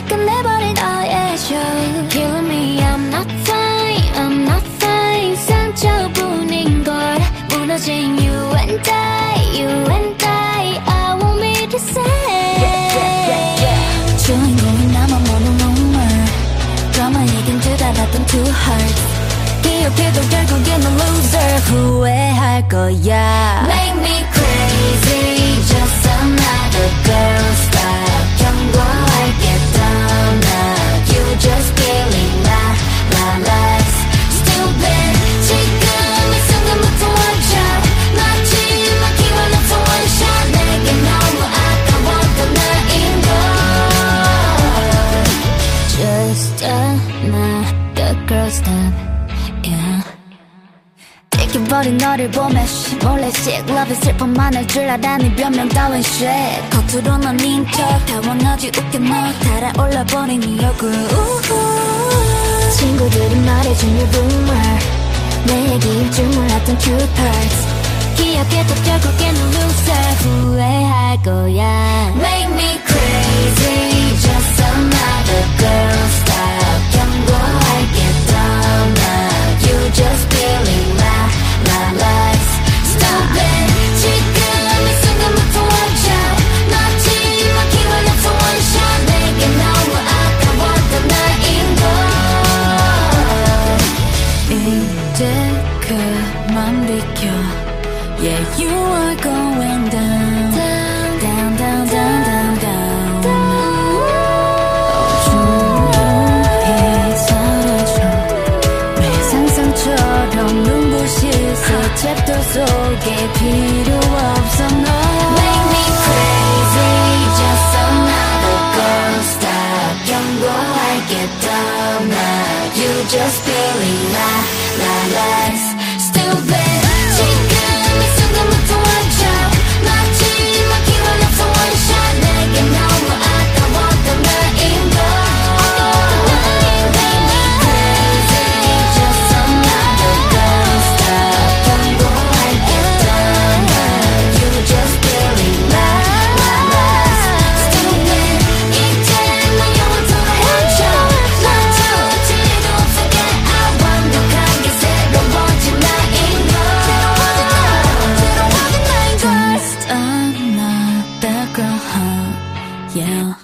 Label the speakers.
Speaker 1: 하나둘씩 끝내버린 너의 show Killing me I'm not fine I'm not fine 상처뿐인 걸 무너진 you and I You and I I want me to say 주인공인 나만 모는 눈물 드라마 얘긴 줄 알았던 two hearts 기억해도 결국엔 넌 loser 후회할 거야 another girl style yeah. 찍혀버린 너를 보며 쉿, 몰래씩 러브 슬픔만 할줄 알아니 변명 따윈 shit. 겉으로는 인척 다원하지 웃겨 너 달아올라 버린 네 얼굴. 친구들이 말해준 your rumor 내 얘기일 줄 몰랐던 cute parts. 기억해도 결국엔 loser 후회할 거야. Make me crazy 그만 비켜 Yeah you are going down Down down down down down down 조용히 사라져 매 상상처럼 눈부시서 챕터 속에 필요 없어 너 Make me crazy just another girl style 경고할게 down now You just feeling my, yeah